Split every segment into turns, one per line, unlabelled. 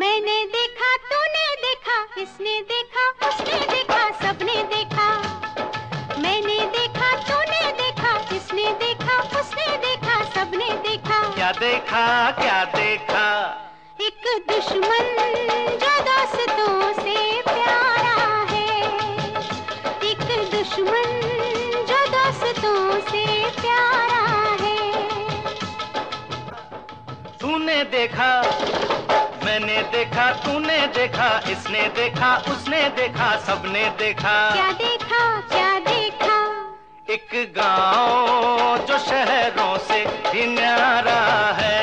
मैंने देखा तूने देखा
इसने देखा उसने देखा
सबने देखा। मैंने देखा तूने देखा इसने देखा उसने देखा सबने देखा।
क्या देखा क्या देखा?
एक दुश्मन जो दोस्तों से प्यारा है। एक
दुश्मन जो दोस्तों से प्यारा है। तूने देखा मैंने देखा तूने देखा इसने देखा उसने देखा सबने देखा। क्या देखा क्या देखा? एक गाँव जो शहरों से भी न्यारा है।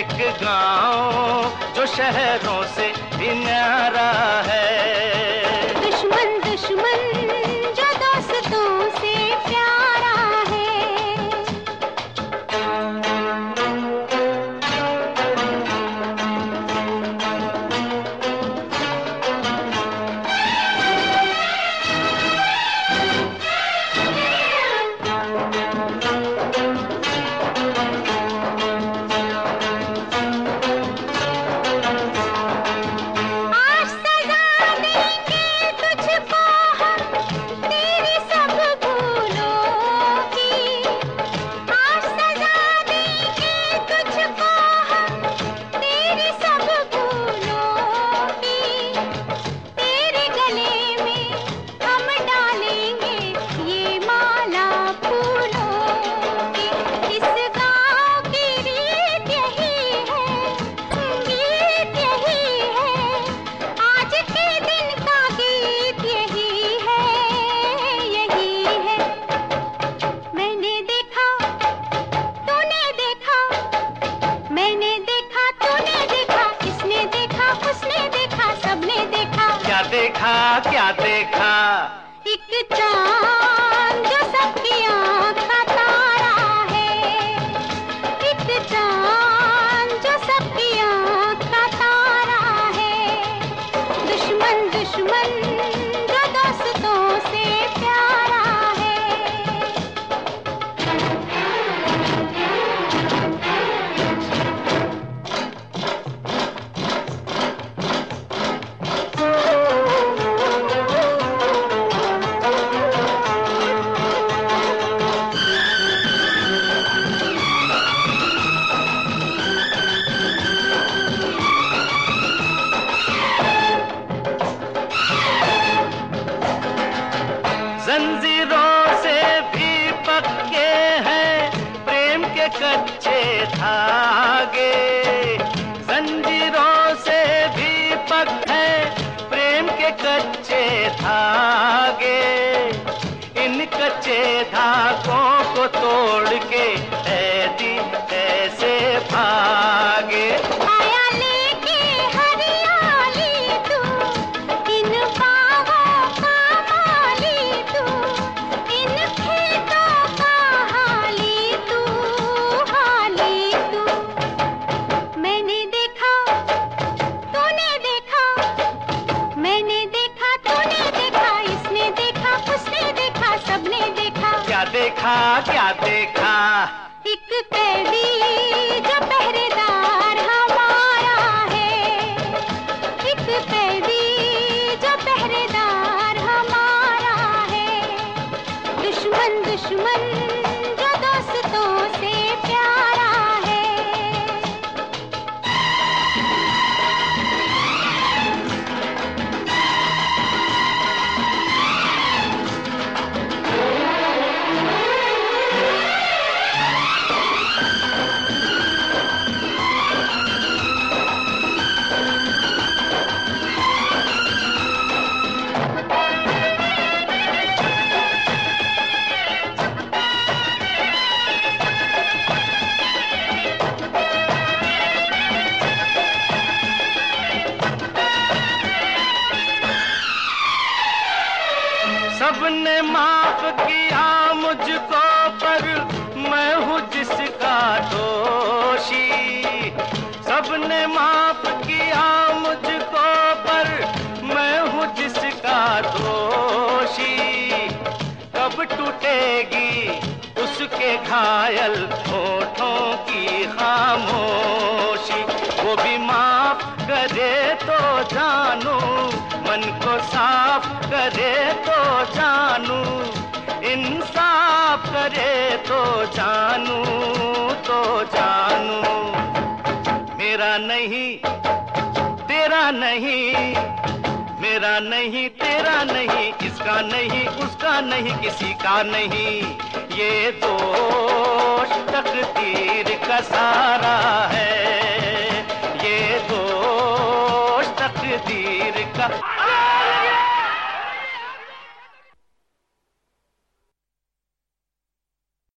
एक गाँव जो शहरों से भी न्यारा है। देखा,
क्या देखा?
एक चाँद जो सबकी आँख का तारा है। एक चाँद जो सबकी आँख का तारा है। दुश्मन दुश्मन जो दोस्तों से प्यारा है।
जंजीरों से भी पक्के हैं, प्रेम के कच्चे धागे। जंजीरों से भी पक है, प्रेम के कच्चे धागे। इन कच्चे धागों को तोड़ के
देखा
क्या देखा?
एक कैदी
सबने माफ़ किया मुझको, पर मैं हूँ जिसका दोषी। सबने माफ़ किया मुझको, पर मैं हूँ जिसका दोषी। कब टूटेगी उसके घायल होठों की खामोशी? वो भी माफ़ करे तो जानो, मन को साफ़ मरे तो जानू तो जानू। मेरा नहीं, तेरा नहीं, मेरा नहीं, तेरा नहीं, इसका नहीं, उसका नहीं, किसी का नहीं। ये तो दोष तकदीर का सारा